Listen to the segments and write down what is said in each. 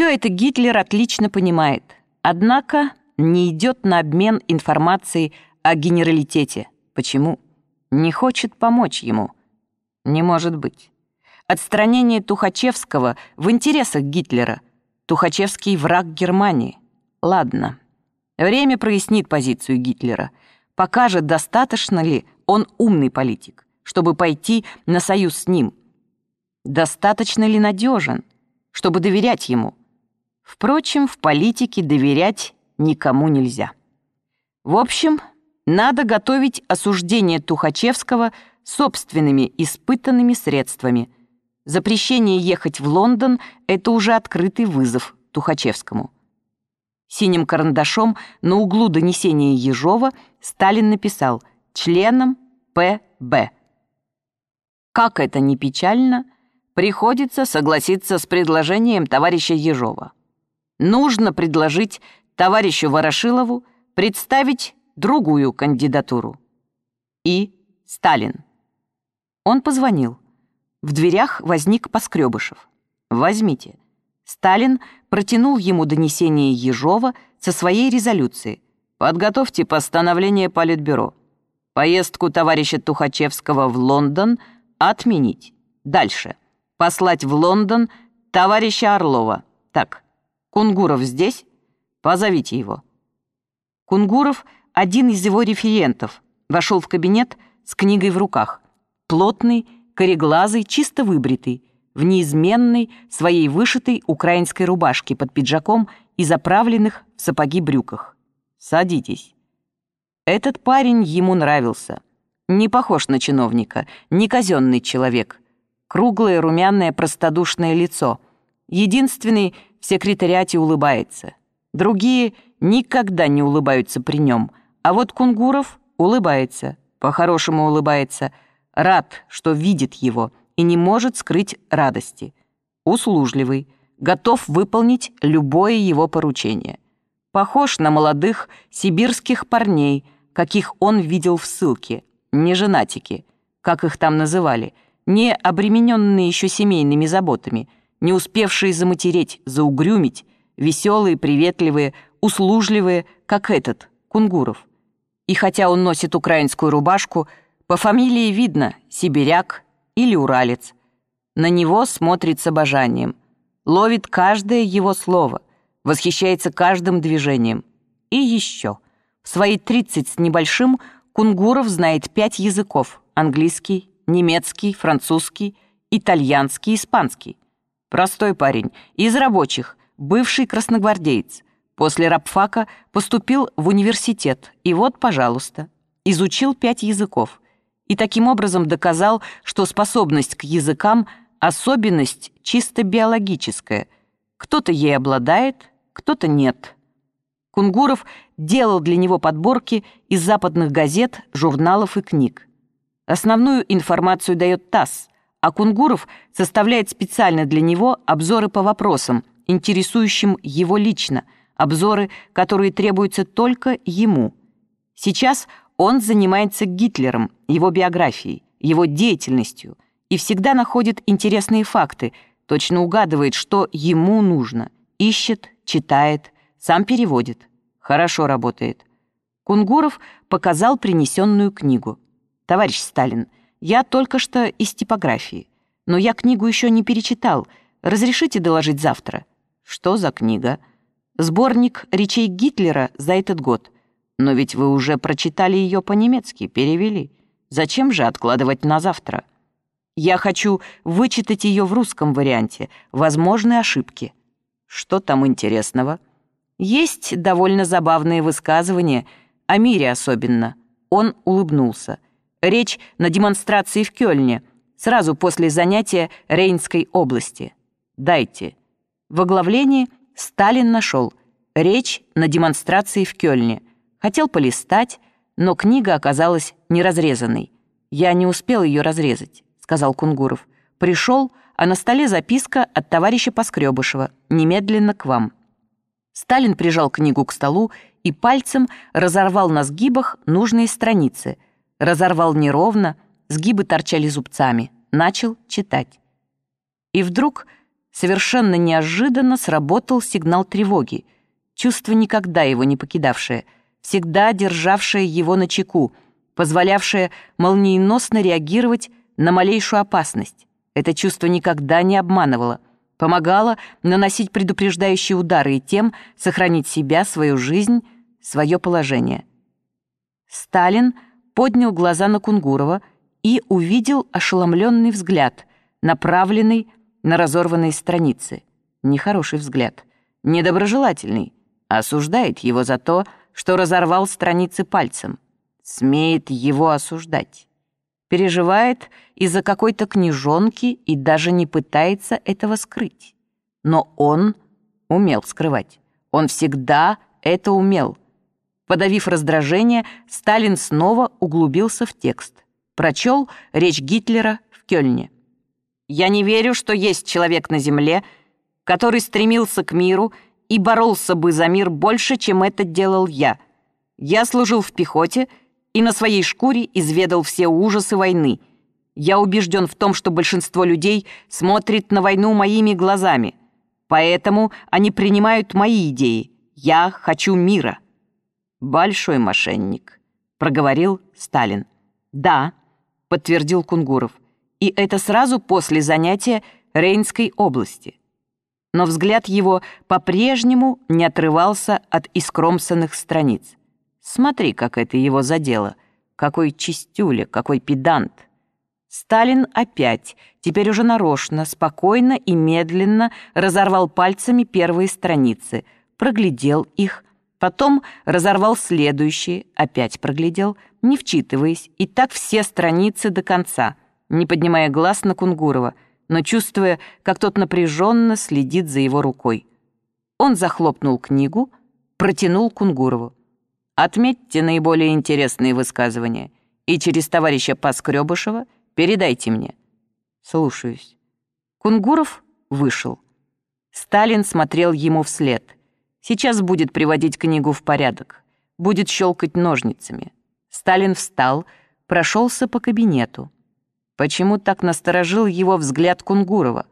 Все это Гитлер отлично понимает, однако не идет на обмен информацией о генералитете. Почему? Не хочет помочь ему. Не может быть. Отстранение Тухачевского в интересах Гитлера. Тухачевский враг Германии. Ладно. Время прояснит позицию Гитлера. Покажет, достаточно ли он умный политик, чтобы пойти на союз с ним. Достаточно ли надежен, чтобы доверять ему. Впрочем, в политике доверять никому нельзя. В общем, надо готовить осуждение Тухачевского собственными испытанными средствами. Запрещение ехать в Лондон — это уже открытый вызов Тухачевскому. Синим карандашом на углу донесения Ежова Сталин написал «членам П.Б». Как это не печально, приходится согласиться с предложением товарища Ежова. Нужно предложить товарищу Ворошилову представить другую кандидатуру. И Сталин. Он позвонил. В дверях возник Поскребышев. «Возьмите». Сталин протянул ему донесение Ежова со своей резолюцией. «Подготовьте постановление Политбюро. Поездку товарища Тухачевского в Лондон отменить. Дальше. Послать в Лондон товарища Орлова. Так, Кунгуров здесь? Позовите его». Кунгуров, один из его референтов, вошел в кабинет с книгой в руках. Плотный, кореглазый, чисто выбритый, в неизменной, своей вышитой украинской рубашке под пиджаком и заправленных в сапоги брюках. «Садитесь». Этот парень ему нравился. Не похож на чиновника, не казенный человек. Круглое, румяное, простодушное лицо. Единственный в секретариате улыбается. Другие никогда не улыбаются при нем, а вот Кунгуров улыбается, по-хорошему улыбается, рад, что видит его и не может скрыть радости. Услужливый, готов выполнить любое его поручение. Похож на молодых сибирских парней, каких он видел в ссылке, не женатики, как их там называли, не обремененные еще семейными заботами, не успевшие заматереть, заугрюмить, веселые, приветливые, услужливые, как этот, Кунгуров. И хотя он носит украинскую рубашку, по фамилии видно сибиряк или уралец. На него смотрит с обожанием, ловит каждое его слово, восхищается каждым движением. И еще. В свои 30 с небольшим Кунгуров знает пять языков – английский, немецкий, французский, итальянский, испанский. Простой парень, из рабочих, бывший красногвардеец. После рабфака поступил в университет, и вот, пожалуйста, изучил пять языков. И таким образом доказал, что способность к языкам – особенность чисто биологическая. Кто-то ей обладает, кто-то нет. Кунгуров делал для него подборки из западных газет, журналов и книг. Основную информацию дает ТАСС, а Кунгуров составляет специально для него обзоры по вопросам, интересующим его лично, обзоры, которые требуются только ему. Сейчас он занимается Гитлером, его биографией, его деятельностью и всегда находит интересные факты, точно угадывает, что ему нужно, ищет, читает, сам переводит. Хорошо работает. Кунгуров показал принесенную книгу. «Товарищ Сталин, я только что из типографии, но я книгу еще не перечитал. Разрешите доложить завтра?» Что за книга? Сборник речей Гитлера за этот год. Но ведь вы уже прочитали ее по-немецки, перевели. Зачем же откладывать на завтра? Я хочу вычитать ее в русском варианте. Возможны ошибки. Что там интересного? Есть довольно забавные высказывания, о мире особенно. Он улыбнулся. Речь на демонстрации в Кёльне, сразу после занятия Рейнской области. Дайте. В оглавлении Сталин нашел «Речь на демонстрации в Кёльне». Хотел полистать, но книга оказалась неразрезанной. «Я не успел ее разрезать», — сказал Кунгуров. «Пришел, а на столе записка от товарища Поскребышева. Немедленно к вам». Сталин прижал книгу к столу и пальцем разорвал на сгибах нужные страницы. Разорвал неровно, сгибы торчали зубцами. Начал читать. И вдруг совершенно неожиданно сработал сигнал тревоги. Чувство никогда его не покидавшее, всегда державшее его на чеку, позволявшее молниеносно реагировать на малейшую опасность. Это чувство никогда не обманывало, помогало наносить предупреждающие удары и тем сохранить себя, свою жизнь, свое положение. Сталин поднял глаза на Кунгурова и увидел ошеломленный взгляд, направленный на разорванные страницы. Нехороший взгляд, недоброжелательный, осуждает его за то, что разорвал страницы пальцем. Смеет его осуждать. Переживает из-за какой-то книжонки и даже не пытается этого скрыть. Но он умел скрывать. Он всегда это умел. Подавив раздражение, Сталин снова углубился в текст. Прочел речь Гитлера в Кёльне. «Я не верю, что есть человек на земле, который стремился к миру и боролся бы за мир больше, чем это делал я. Я служил в пехоте и на своей шкуре изведал все ужасы войны. Я убежден в том, что большинство людей смотрит на войну моими глазами. Поэтому они принимают мои идеи. Я хочу мира». «Большой мошенник», — проговорил Сталин. «Да», — подтвердил Кунгуров. «И это сразу после занятия Рейнской области». Но взгляд его по-прежнему не отрывался от искромсанных страниц. Смотри, как это его задело. Какой чистюля, какой педант. Сталин опять, теперь уже нарочно, спокойно и медленно разорвал пальцами первые страницы, проглядел их, потом разорвал следующие, опять проглядел, не вчитываясь, и так все страницы до конца, не поднимая глаз на Кунгурова, но чувствуя, как тот напряженно следит за его рукой. Он захлопнул книгу, протянул Кунгурову. Отметьте наиболее интересные высказывания и через товарища Поскребышева передайте мне. Слушаюсь. Кунгуров вышел. Сталин смотрел ему вслед. Сейчас будет приводить книгу в порядок. Будет щелкать ножницами. Сталин встал, прошелся по кабинету. Почему так насторожил его взгляд Кунгурова?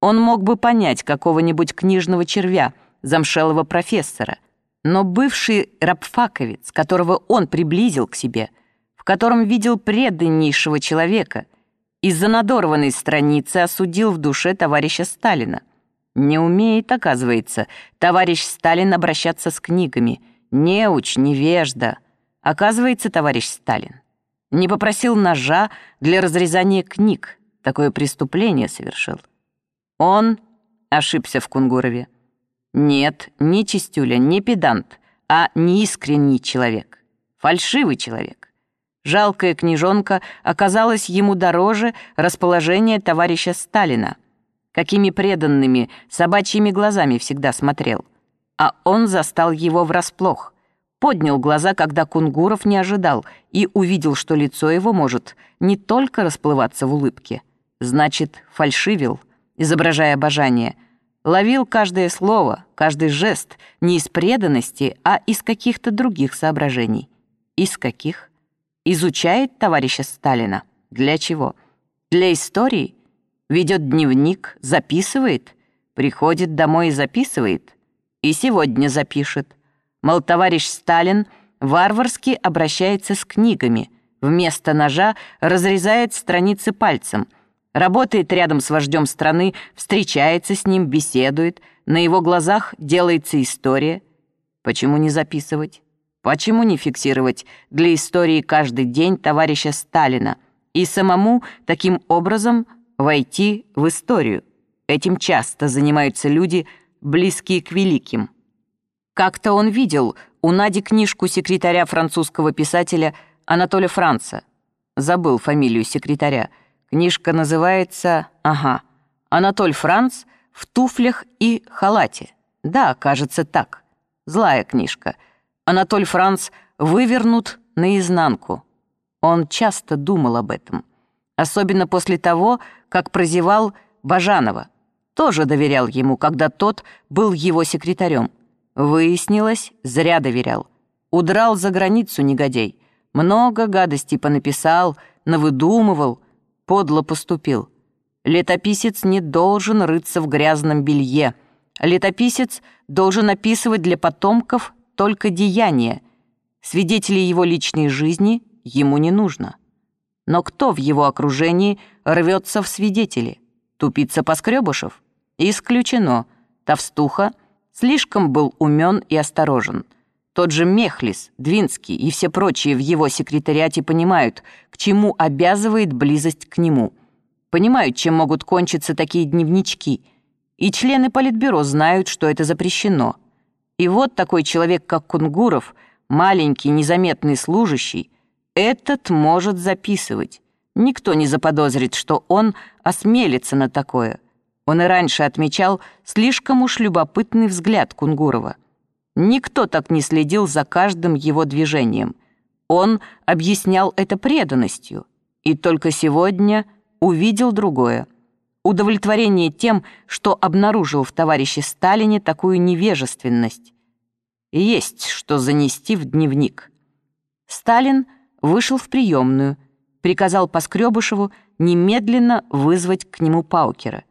Он мог бы понять какого-нибудь книжного червя, замшелого профессора — но бывший рабфаковец, которого он приблизил к себе, в котором видел преданнейшего человека, из-за надорванной страницы осудил в душе товарища Сталина. Не умеет, оказывается, товарищ Сталин обращаться с книгами. Неуч, невежда. Оказывается, товарищ Сталин не попросил ножа для разрезания книг. Такое преступление совершил. Он ошибся в Кунгурове. Нет, не чистюля, не педант, а неискренний человек, фальшивый человек. Жалкая книжонка оказалась ему дороже расположения товарища Сталина, какими преданными собачьими глазами всегда смотрел. А он застал его врасплох, поднял глаза, когда Кунгуров не ожидал, и увидел, что лицо его может не только расплываться в улыбке, значит, фальшивил, изображая обожание — Ловил каждое слово, каждый жест не из преданности, а из каких-то других соображений. Из каких? Изучает товарища Сталина. Для чего? Для истории? Ведет дневник, записывает? Приходит домой и записывает? И сегодня запишет. Мол, товарищ Сталин варварски обращается с книгами, вместо ножа разрезает страницы пальцем — Работает рядом с вождем страны, встречается с ним, беседует. На его глазах делается история. Почему не записывать? Почему не фиксировать для истории каждый день товарища Сталина и самому таким образом войти в историю? Этим часто занимаются люди, близкие к великим. Как-то он видел у Нади книжку секретаря французского писателя Анатоля Франца. Забыл фамилию секретаря — Книжка называется, ага, «Анатоль Франц в туфлях и халате». Да, кажется так. Злая книжка. Анатоль Франц вывернут наизнанку. Он часто думал об этом. Особенно после того, как прозевал Бажанова. Тоже доверял ему, когда тот был его секретарем. Выяснилось, зря доверял. Удрал за границу негодей. Много гадостей понаписал, навыдумывал — подло поступил. Летописец не должен рыться в грязном белье. Летописец должен описывать для потомков только деяния. Свидетелей его личной жизни ему не нужно. Но кто в его окружении рвется в свидетели? Тупица Поскребышев? Исключено. Товстуха слишком был умен и осторожен. Тот же Мехлис, Двинский и все прочие в его секретариате понимают, к чему обязывает близость к нему. Понимают, чем могут кончиться такие дневнички. И члены Политбюро знают, что это запрещено. И вот такой человек, как Кунгуров, маленький, незаметный служащий, этот может записывать. Никто не заподозрит, что он осмелится на такое. Он и раньше отмечал слишком уж любопытный взгляд Кунгурова. Никто так не следил за каждым его движением. Он объяснял это преданностью. И только сегодня увидел другое. Удовлетворение тем, что обнаружил в товарище Сталине такую невежественность. Есть что занести в дневник. Сталин вышел в приемную, приказал Поскребышеву немедленно вызвать к нему Паукера.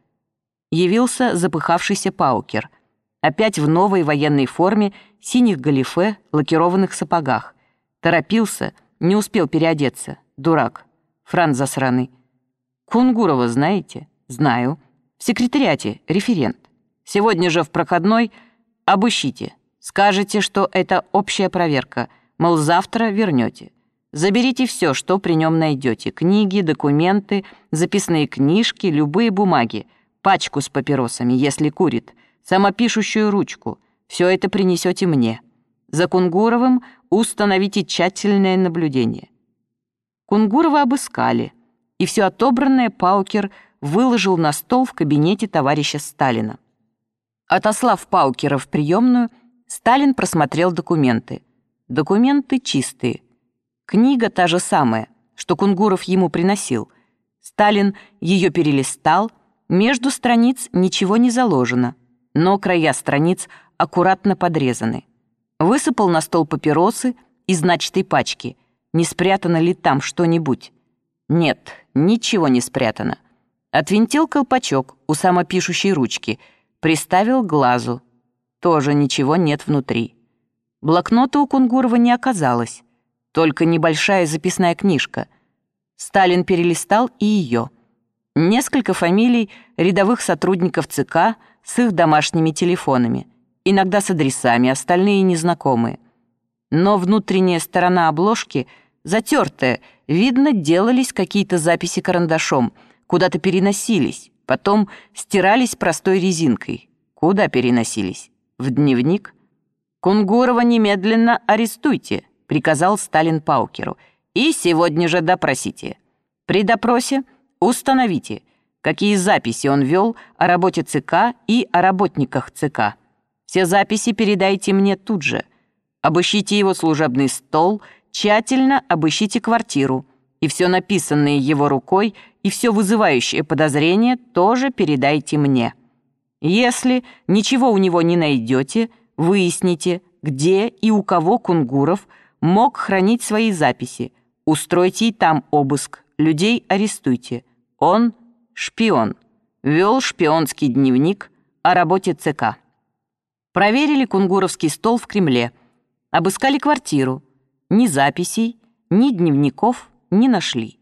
Явился запыхавшийся Паукер — Опять в новой военной форме, синих галифе, лакированных сапогах. Торопился, не успел переодеться. Дурак. Франц засраный. Кунгурова знаете? Знаю. В секретариате, референт. Сегодня же в проходной обыщите. Скажете, что это общая проверка, мол, завтра вернете. Заберите все, что при нем найдете. Книги, документы, записные книжки, любые бумаги. Пачку с папиросами, если курит самопишущую ручку. Все это принесете мне. За Кунгуровым установите тщательное наблюдение». Кунгурова обыскали, и все отобранное Паукер выложил на стол в кабинете товарища Сталина. Отослав Паукера в приемную, Сталин просмотрел документы. Документы чистые. Книга та же самая, что Кунгуров ему приносил. Сталин ее перелистал, между страниц ничего не заложено но края страниц аккуратно подрезаны. Высыпал на стол папиросы из начатой пачки. Не спрятано ли там что-нибудь? Нет, ничего не спрятано. Отвинтил колпачок у самопишущей ручки, приставил глазу. Тоже ничего нет внутри. Блокнота у Кунгурова не оказалось, только небольшая записная книжка. Сталин перелистал и ее. Несколько фамилий рядовых сотрудников ЦК — с их домашними телефонами, иногда с адресами, остальные незнакомые. Но внутренняя сторона обложки затертая, видно, делались какие-то записи карандашом, куда-то переносились, потом стирались простой резинкой. Куда переносились? В дневник? «Кунгурова немедленно арестуйте», — приказал Сталин Паукеру, «и сегодня же допросите. При допросе установите, какие записи он вел о работе ЦК и о работниках ЦК. Все записи передайте мне тут же. Обыщите его служебный стол, тщательно обыщите квартиру. И все написанное его рукой, и все вызывающее подозрение тоже передайте мне. Если ничего у него не найдете, выясните, где и у кого Кунгуров мог хранить свои записи. Устройте и там обыск, людей арестуйте. Он шпион, вел шпионский дневник о работе ЦК. Проверили кунгуровский стол в Кремле, обыскали квартиру. Ни записей, ни дневников не нашли.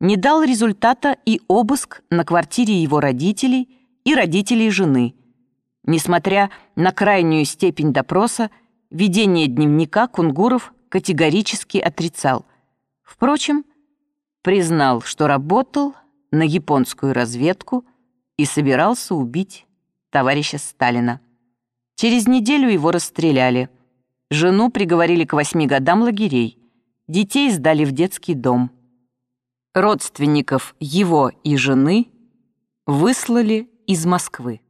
Не дал результата и обыск на квартире его родителей и родителей жены. Несмотря на крайнюю степень допроса, ведение дневника Кунгуров категорически отрицал. Впрочем, признал, что работал на японскую разведку и собирался убить товарища Сталина. Через неделю его расстреляли. Жену приговорили к восьми годам лагерей. Детей сдали в детский дом. Родственников его и жены выслали из Москвы.